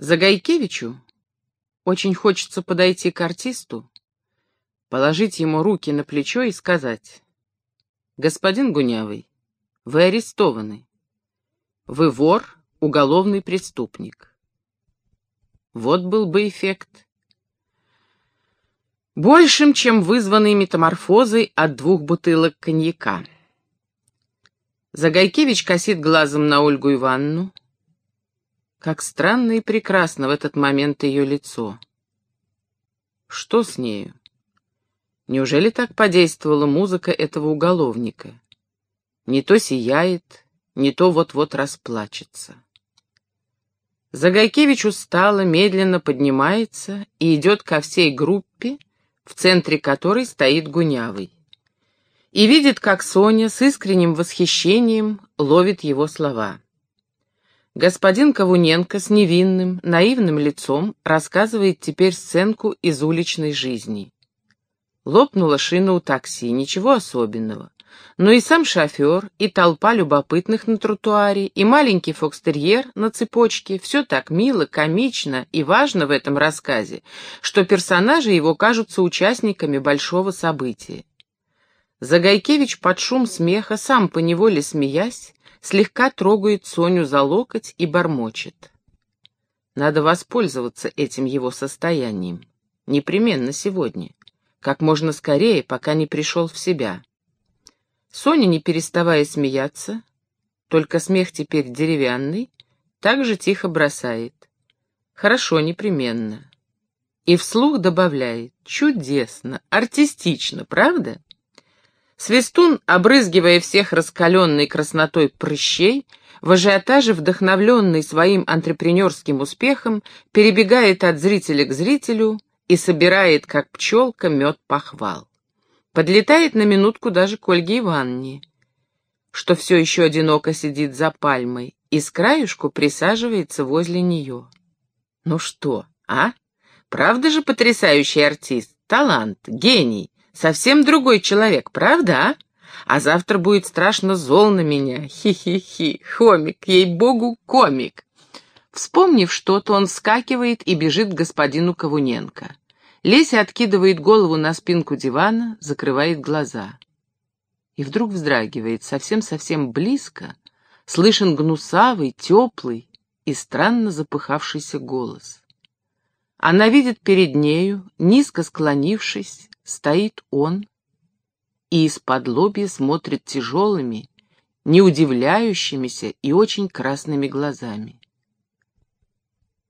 Загайкевичу очень хочется подойти к артисту, положить ему руки на плечо и сказать, «Господин Гунявый, вы арестованы. Вы вор, уголовный преступник». Вот был бы эффект. Большим, чем вызванный метаморфозой от двух бутылок коньяка. Загайкевич косит глазом на Ольгу Ивановну, как странно и прекрасно в этот момент ее лицо. Что с нею? Неужели так подействовала музыка этого уголовника? Не то сияет, не то вот-вот расплачется. Загайкевич устало, медленно поднимается и идет ко всей группе, в центре которой стоит Гунявый. И видит, как Соня с искренним восхищением ловит его слова. Господин Ковуненко с невинным, наивным лицом рассказывает теперь сценку из уличной жизни. Лопнула шина у такси, ничего особенного. Но и сам шофер, и толпа любопытных на тротуаре, и маленький фокстерьер на цепочке — все так мило, комично и важно в этом рассказе, что персонажи его кажутся участниками большого события. Загайкевич под шум смеха, сам поневоле смеясь, слегка трогает Соню за локоть и бормочет. Надо воспользоваться этим его состоянием. Непременно сегодня. Как можно скорее, пока не пришел в себя. Соня, не переставая смеяться, только смех теперь деревянный, также тихо бросает. Хорошо, непременно. И вслух добавляет. Чудесно, артистично, правда? Свистун, обрызгивая всех раскаленной краснотой прыщей, в ажиотаже, вдохновленный своим антрепренерским успехом, перебегает от зрителя к зрителю и собирает, как пчелка, мед похвал. Подлетает на минутку даже к Ольге Ивановне, что все еще одиноко сидит за пальмой, и с краюшку присаживается возле нее. Ну что, а? Правда же потрясающий артист, талант, гений? Совсем другой человек, правда, а? А завтра будет страшно зол на меня. Хи-хи-хи, хомик, ей-богу, комик. Вспомнив что-то, он вскакивает и бежит к господину Ковуненко. Леся откидывает голову на спинку дивана, закрывает глаза. И вдруг вздрагивает, совсем-совсем близко, слышен гнусавый, теплый и странно запыхавшийся голос. Она видит перед нею, низко склонившись, стоит он и из-под лобья смотрит тяжелыми, неудивляющимися и очень красными глазами.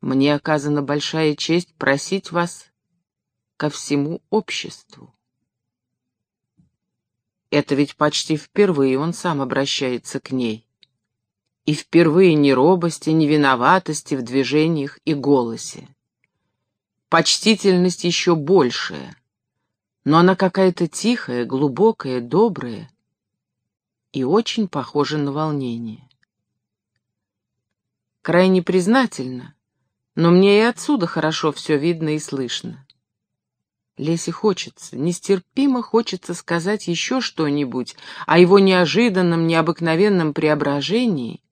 Мне оказана большая честь просить вас ко всему обществу. Это ведь почти впервые он сам обращается к ней. И впервые ни робости, ни виноватости в движениях и голосе. Почтительность еще большая — но она какая-то тихая, глубокая, добрая и очень похожа на волнение. Крайне признательна, но мне и отсюда хорошо все видно и слышно. Лесе хочется, нестерпимо хочется сказать еще что-нибудь о его неожиданном, необыкновенном преображении,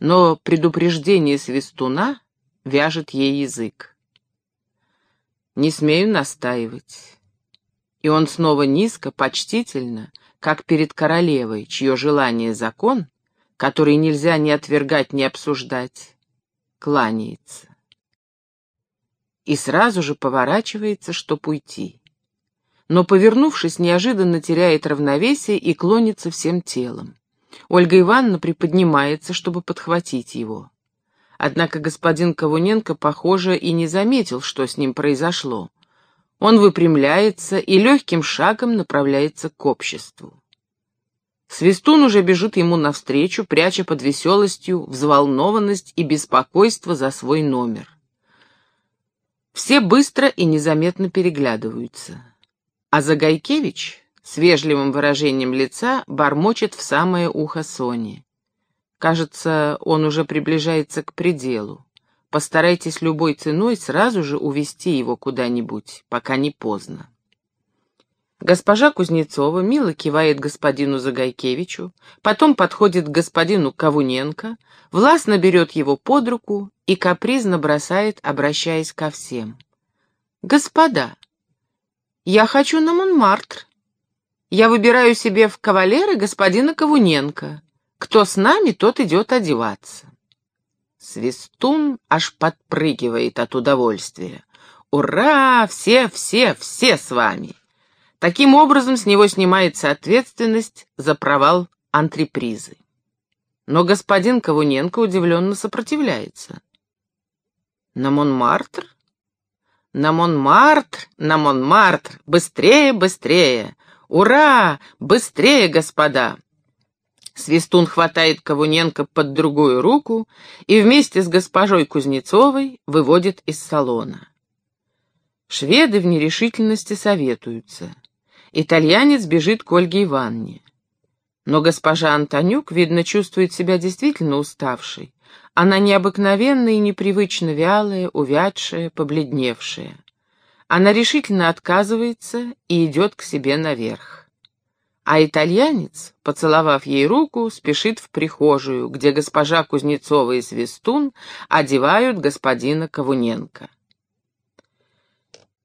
но предупреждение свистуна вяжет ей язык. Не смею настаивать. И он снова низко, почтительно, как перед королевой, чье желание закон, который нельзя ни отвергать, ни обсуждать, кланяется. И сразу же поворачивается, чтоб уйти. Но, повернувшись, неожиданно теряет равновесие и клонится всем телом. Ольга Ивановна приподнимается, чтобы подхватить его. Однако господин Ковуненко, похоже, и не заметил, что с ним произошло. Он выпрямляется и легким шагом направляется к обществу. Свистун уже бежит ему навстречу, пряча под веселостью взволнованность и беспокойство за свой номер. Все быстро и незаметно переглядываются. А Загайкевич с вежливым выражением лица бормочет в самое ухо Сони. Кажется, он уже приближается к пределу. Постарайтесь любой ценой сразу же увести его куда-нибудь, пока не поздно. Госпожа Кузнецова мило кивает господину Загайкевичу, потом подходит к господину Ковуненко, властно берет его под руку и капризно бросает, обращаясь ко всем. «Господа, я хочу на Монмартр. Я выбираю себе в кавалеры господина Ковуненко. Кто с нами, тот идет одеваться». Свистун аж подпрыгивает от удовольствия. «Ура! Все, все, все с вами!» Таким образом, с него снимается ответственность за провал антрепризы. Но господин Ковуненко удивленно сопротивляется. На Монмартр? На Монмартр, на Монмартр! Быстрее, быстрее! Ура! Быстрее, господа! Свистун хватает Ковуненко под другую руку и вместе с госпожой Кузнецовой выводит из салона. Шведы в нерешительности советуются. Итальянец бежит к Ольге Ивановне. Но госпожа Антонюк, видно, чувствует себя действительно уставшей. Она необыкновенно и непривычно вялая, увядшая, побледневшая. Она решительно отказывается и идет к себе наверх. А итальянец, поцеловав ей руку, спешит в прихожую, где госпожа Кузнецова и Свистун одевают господина Ковуненко.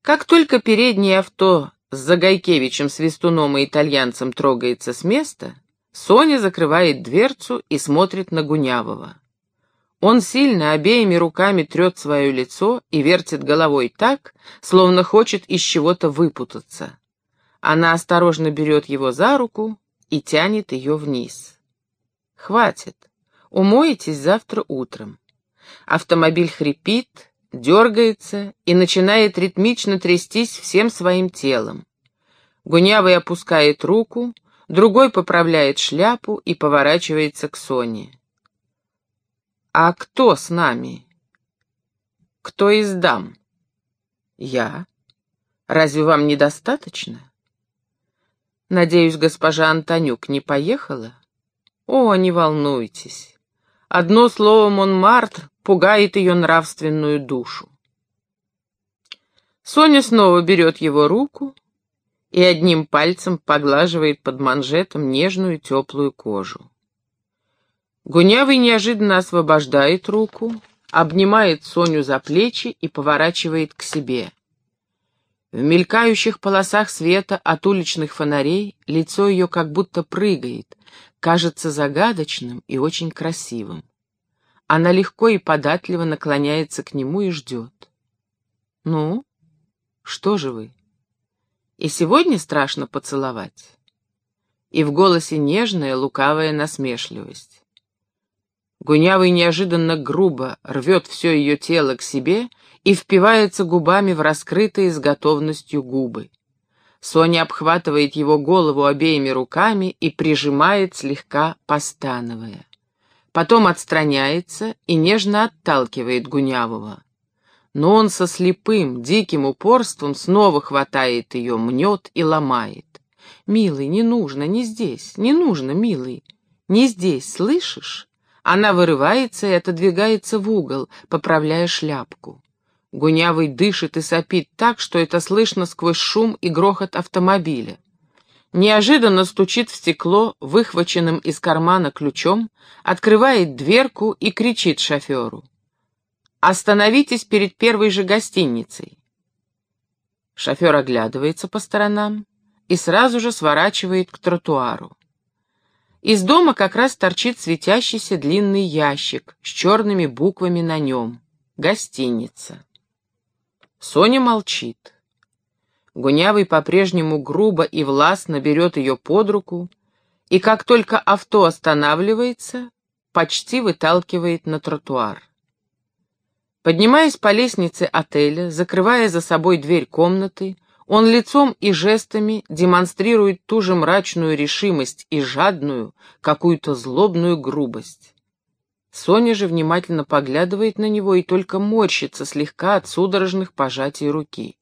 Как только переднее авто с Загайкевичем, Свистуном и итальянцем трогается с места, Соня закрывает дверцу и смотрит на Гунявого. Он сильно обеими руками трет свое лицо и вертит головой так, словно хочет из чего-то выпутаться. Она осторожно берет его за руку и тянет ее вниз. «Хватит. Умоетесь завтра утром». Автомобиль хрипит, дергается и начинает ритмично трястись всем своим телом. Гунявый опускает руку, другой поправляет шляпу и поворачивается к Соне. «А кто с нами?» «Кто из дам?» «Я. Разве вам недостаточно?» «Надеюсь, госпожа Антонюк не поехала?» «О, не волнуйтесь. Одно слово Монмартр пугает ее нравственную душу. Соня снова берет его руку и одним пальцем поглаживает под манжетом нежную теплую кожу. Гунявый неожиданно освобождает руку, обнимает Соню за плечи и поворачивает к себе. В мелькающих полосах света от уличных фонарей лицо ее как будто прыгает, кажется загадочным и очень красивым. Она легко и податливо наклоняется к нему и ждет. «Ну, что же вы? И сегодня страшно поцеловать?» И в голосе нежная, лукавая насмешливость. Гунявый неожиданно грубо рвет все ее тело к себе и впивается губами в раскрытые с готовностью губы. Соня обхватывает его голову обеими руками и прижимает, слегка постановая потом отстраняется и нежно отталкивает Гунявого. Но он со слепым, диким упорством снова хватает ее, мнет и ломает. «Милый, не нужно, не здесь, не нужно, милый, не здесь, слышишь?» Она вырывается и отодвигается в угол, поправляя шляпку. Гунявый дышит и сопит так, что это слышно сквозь шум и грохот автомобиля неожиданно стучит в стекло выхваченным из кармана ключом, открывает дверку и кричит шоферу. «Остановитесь перед первой же гостиницей». Шофер оглядывается по сторонам и сразу же сворачивает к тротуару. Из дома как раз торчит светящийся длинный ящик с черными буквами на нем. Гостиница. Соня молчит. Гунявый по-прежнему грубо и властно берет ее под руку, и как только авто останавливается, почти выталкивает на тротуар. Поднимаясь по лестнице отеля, закрывая за собой дверь комнаты, он лицом и жестами демонстрирует ту же мрачную решимость и жадную, какую-то злобную грубость. Соня же внимательно поглядывает на него и только морщится слегка от судорожных пожатий руки.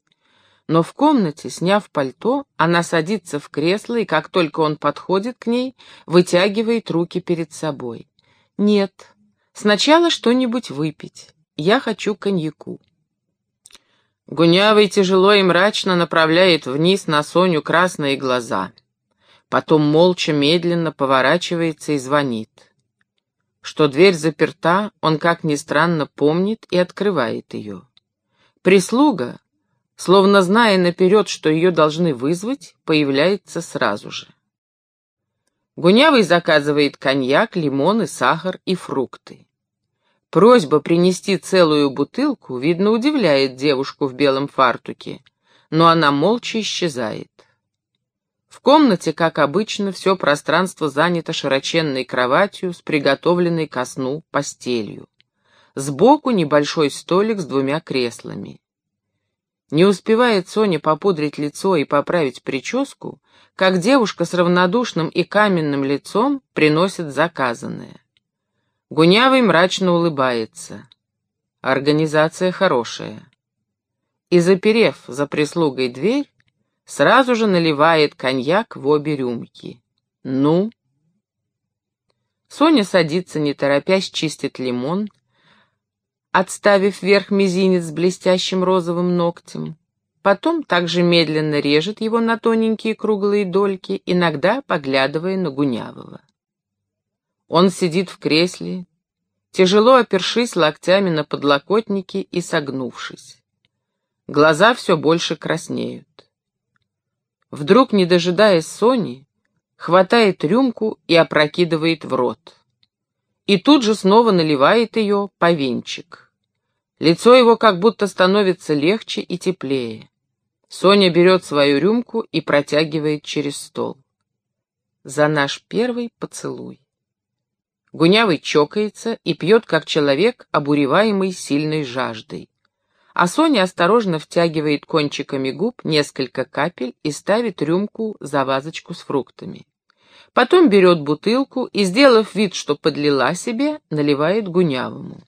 Но в комнате, сняв пальто, она садится в кресло и, как только он подходит к ней, вытягивает руки перед собой. «Нет, сначала что-нибудь выпить. Я хочу коньяку». Гунявый тяжело и мрачно направляет вниз на Соню красные глаза. Потом молча, медленно поворачивается и звонит. Что дверь заперта, он, как ни странно, помнит и открывает ее. Прислуга, словно зная наперед, что ее должны вызвать, появляется сразу же. Гунявый заказывает коньяк, лимоны, сахар и фрукты. Просьба принести целую бутылку, видно, удивляет девушку в белом фартуке, но она молча исчезает. В комнате, как обычно, все пространство занято широченной кроватью с приготовленной ко сну постелью. Сбоку небольшой столик с двумя креслами. Не успевает Соня попудрить лицо и поправить прическу, как девушка с равнодушным и каменным лицом приносит заказанное. Гунявый мрачно улыбается. Организация хорошая. И, заперев за прислугой дверь, сразу же наливает коньяк в обе рюмки. Ну? Соня садится, не торопясь, чистит лимон, отставив вверх мизинец с блестящим розовым ногтем. Потом также медленно режет его на тоненькие круглые дольки, иногда поглядывая на Гунявого. Он сидит в кресле, тяжело опершись локтями на подлокотники и согнувшись. Глаза все больше краснеют. Вдруг, не дожидаясь Сони, хватает рюмку и опрокидывает в рот. И тут же снова наливает ее по венчик. Лицо его как будто становится легче и теплее. Соня берет свою рюмку и протягивает через стол. За наш первый поцелуй. Гунявый чокается и пьет, как человек, обуреваемый сильной жаждой. А Соня осторожно втягивает кончиками губ несколько капель и ставит рюмку за вазочку с фруктами. Потом берет бутылку и, сделав вид, что подлила себе, наливает Гунявому.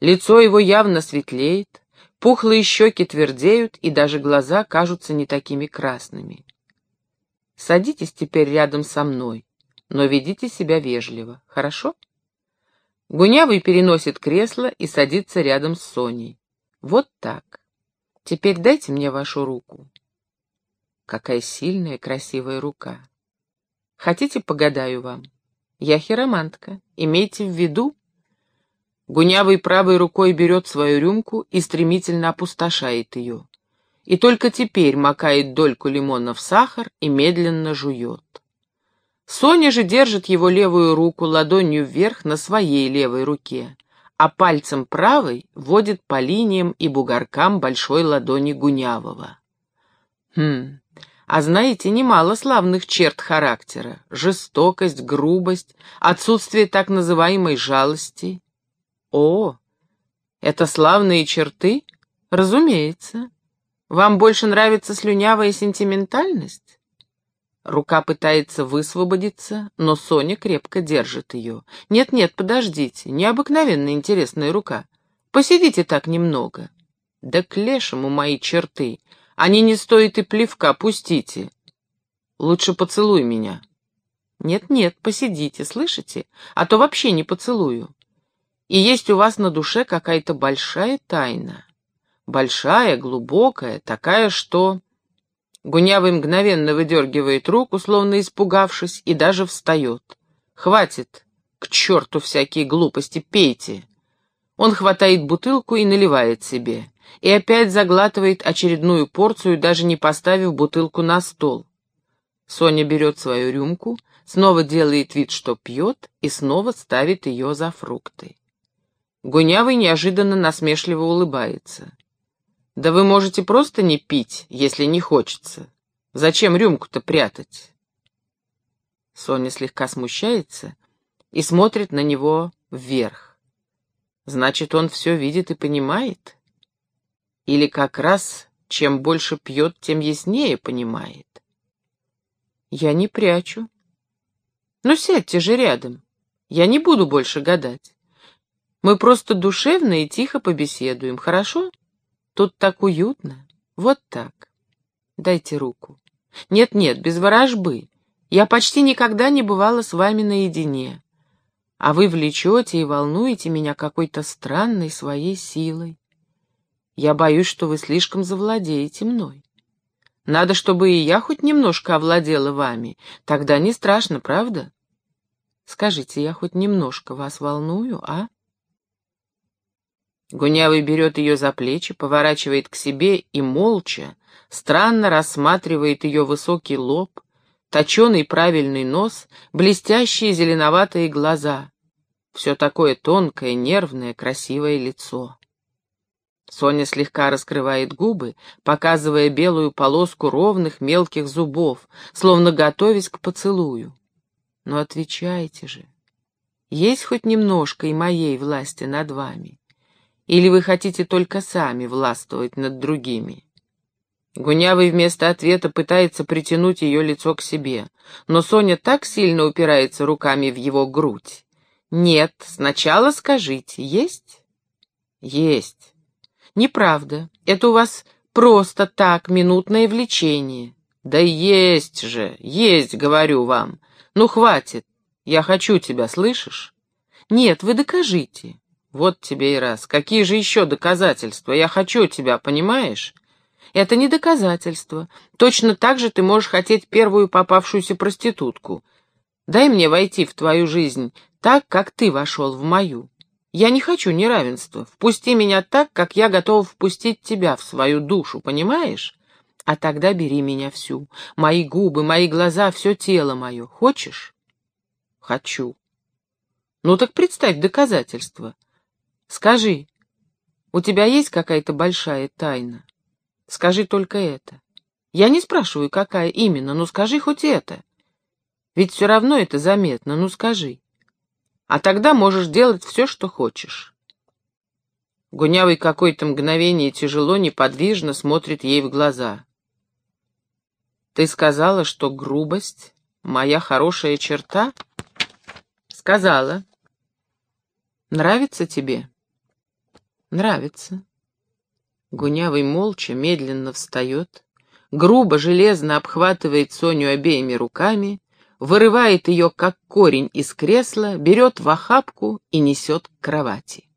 Лицо его явно светлеет, пухлые щеки твердеют, и даже глаза кажутся не такими красными. «Садитесь теперь рядом со мной», но ведите себя вежливо, хорошо? Гунявый переносит кресло и садится рядом с Соней. Вот так. Теперь дайте мне вашу руку. Какая сильная, красивая рука. Хотите, погадаю вам? Я хиромантка. Имейте в виду. Гунявый правой рукой берет свою рюмку и стремительно опустошает ее. И только теперь макает дольку лимона в сахар и медленно жует. Соня же держит его левую руку ладонью вверх на своей левой руке, а пальцем правой водит по линиям и бугоркам большой ладони Гунявого. Хм, а знаете, немало славных черт характера. Жестокость, грубость, отсутствие так называемой жалости. О, это славные черты? Разумеется. Вам больше нравится слюнявая сентиментальность? Рука пытается высвободиться, но Соня крепко держит ее. «Нет-нет, подождите, необыкновенно интересная рука. Посидите так немного». «Да к лешему мои черты. Они не стоят и плевка, пустите». «Лучше поцелуй меня». «Нет-нет, посидите, слышите? А то вообще не поцелую. И есть у вас на душе какая-то большая тайна. Большая, глубокая, такая, что...» Гунявый мгновенно выдергивает руку, словно испугавшись, и даже встает. «Хватит! К черту всякие глупости! Пейте!» Он хватает бутылку и наливает себе. И опять заглатывает очередную порцию, даже не поставив бутылку на стол. Соня берет свою рюмку, снова делает вид, что пьет, и снова ставит ее за фрукты. Гунявый неожиданно насмешливо улыбается. Да вы можете просто не пить, если не хочется. Зачем рюмку-то прятать? Соня слегка смущается и смотрит на него вверх. Значит, он все видит и понимает? Или как раз чем больше пьет, тем яснее понимает? Я не прячу. Ну, сядьте же рядом. Я не буду больше гадать. Мы просто душевно и тихо побеседуем, хорошо? Тут так уютно. Вот так. Дайте руку. Нет-нет, без ворожбы. Я почти никогда не бывала с вами наедине. А вы влечете и волнуете меня какой-то странной своей силой. Я боюсь, что вы слишком завладеете мной. Надо, чтобы и я хоть немножко овладела вами. Тогда не страшно, правда? Скажите, я хоть немножко вас волную, а? Гунявый берет ее за плечи, поворачивает к себе и молча, странно рассматривает ее высокий лоб, точеный правильный нос, блестящие зеленоватые глаза. Все такое тонкое, нервное, красивое лицо. Соня слегка раскрывает губы, показывая белую полоску ровных мелких зубов, словно готовясь к поцелую. Но отвечайте же, есть хоть немножко и моей власти над вами? Или вы хотите только сами властвовать над другими? Гунявый вместо ответа пытается притянуть ее лицо к себе, но Соня так сильно упирается руками в его грудь. «Нет, сначала скажите, есть?» «Есть». «Неправда. Это у вас просто так, минутное влечение». «Да есть же, есть, говорю вам. Ну, хватит. Я хочу тебя, слышишь?» «Нет, вы докажите». Вот тебе и раз. Какие же еще доказательства? Я хочу тебя, понимаешь? Это не доказательство. Точно так же ты можешь хотеть первую попавшуюся проститутку. Дай мне войти в твою жизнь так, как ты вошел в мою. Я не хочу неравенства. Впусти меня так, как я готов впустить тебя в свою душу, понимаешь? А тогда бери меня всю. Мои губы, мои глаза, все тело мое. Хочешь? Хочу. Ну так представь доказательства. Скажи, у тебя есть какая-то большая тайна? Скажи только это. Я не спрашиваю, какая именно, но скажи хоть это. Ведь все равно это заметно, ну скажи. А тогда можешь делать все, что хочешь. Гунявый какое-то мгновение тяжело, неподвижно смотрит ей в глаза. Ты сказала, что грубость — моя хорошая черта? Сказала. Нравится тебе? Нравится. Гунявый молча, медленно встает, грубо, железно обхватывает Соню обеими руками, вырывает ее, как корень, из кресла, берет в охапку и несет к кровати.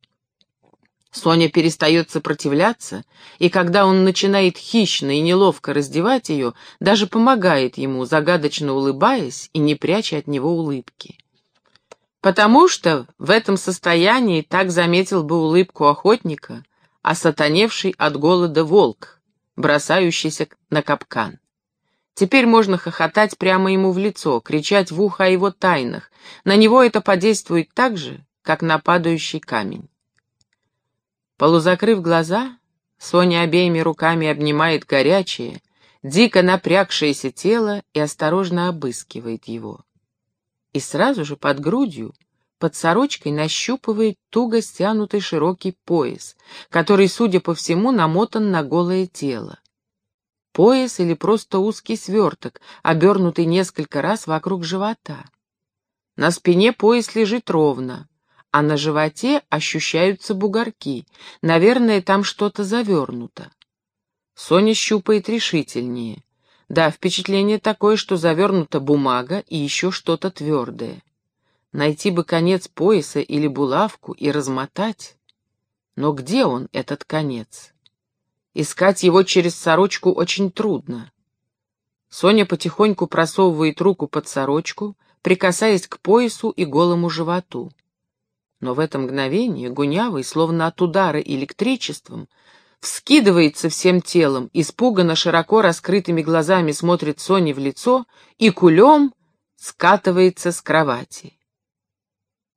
Соня перестает сопротивляться, и когда он начинает хищно и неловко раздевать ее, даже помогает ему, загадочно улыбаясь и не пряча от него улыбки. Потому что в этом состоянии так заметил бы улыбку охотника, осатаневший от голода волк, бросающийся на капкан. Теперь можно хохотать прямо ему в лицо, кричать в ухо о его тайнах. На него это подействует так же, как на падающий камень. Полузакрыв глаза, Соня обеими руками обнимает горячее, дико напрягшееся тело и осторожно обыскивает его и сразу же под грудью, под сорочкой нащупывает туго стянутый широкий пояс, который, судя по всему, намотан на голое тело. Пояс или просто узкий сверток, обернутый несколько раз вокруг живота. На спине пояс лежит ровно, а на животе ощущаются бугорки. Наверное, там что-то завернуто. Соня щупает решительнее. Да, впечатление такое, что завернута бумага и еще что-то твердое. Найти бы конец пояса или булавку и размотать. Но где он, этот конец? Искать его через сорочку очень трудно. Соня потихоньку просовывает руку под сорочку, прикасаясь к поясу и голому животу. Но в это мгновение Гунявый, словно от удара электричеством, вскидывается всем телом, испуганно широко раскрытыми глазами смотрит Соне в лицо и кулем скатывается с кровати.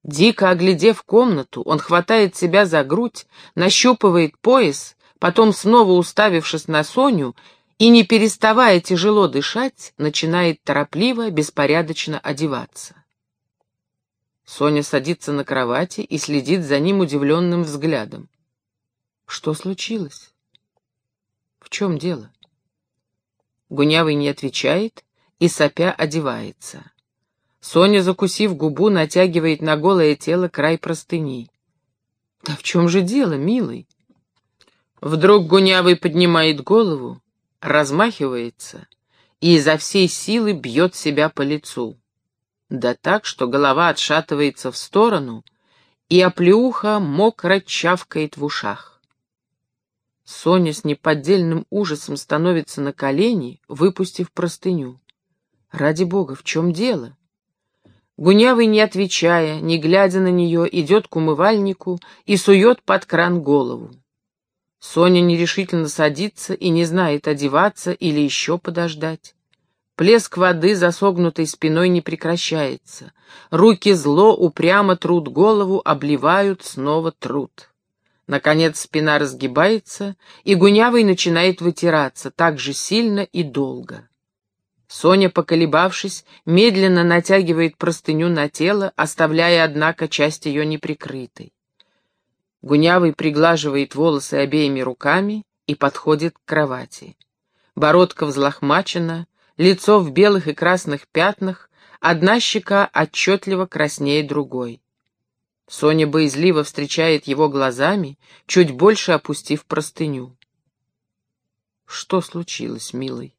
Дико оглядев комнату, он хватает себя за грудь, нащупывает пояс, потом, снова уставившись на Соню и, не переставая тяжело дышать, начинает торопливо, беспорядочно одеваться. Соня садится на кровати и следит за ним удивленным взглядом. Что случилось? В чем дело? Гунявый не отвечает и сопя одевается. Соня, закусив губу, натягивает на голое тело край простыни. «Да в чем же дело, милый?» Вдруг Гунявый поднимает голову, размахивается и изо всей силы бьет себя по лицу. Да так, что голова отшатывается в сторону, и оплеуха мокро чавкает в ушах. Соня с неподдельным ужасом становится на колени, выпустив простыню. Ради бога, в чем дело? Гунявый, не отвечая, не глядя на нее, идет к умывальнику и сует под кран голову. Соня нерешительно садится и не знает, одеваться или еще подождать. Плеск воды за согнутой спиной не прекращается. Руки зло упрямо трут голову, обливают, снова труд. Наконец спина разгибается, и Гунявый начинает вытираться так же сильно и долго. Соня, поколебавшись, медленно натягивает простыню на тело, оставляя, однако, часть ее неприкрытой. Гунявый приглаживает волосы обеими руками и подходит к кровати. Бородка взлохмачена, лицо в белых и красных пятнах, одна щека отчетливо краснее другой. Соня боязливо встречает его глазами, чуть больше опустив простыню. «Что случилось, милый?»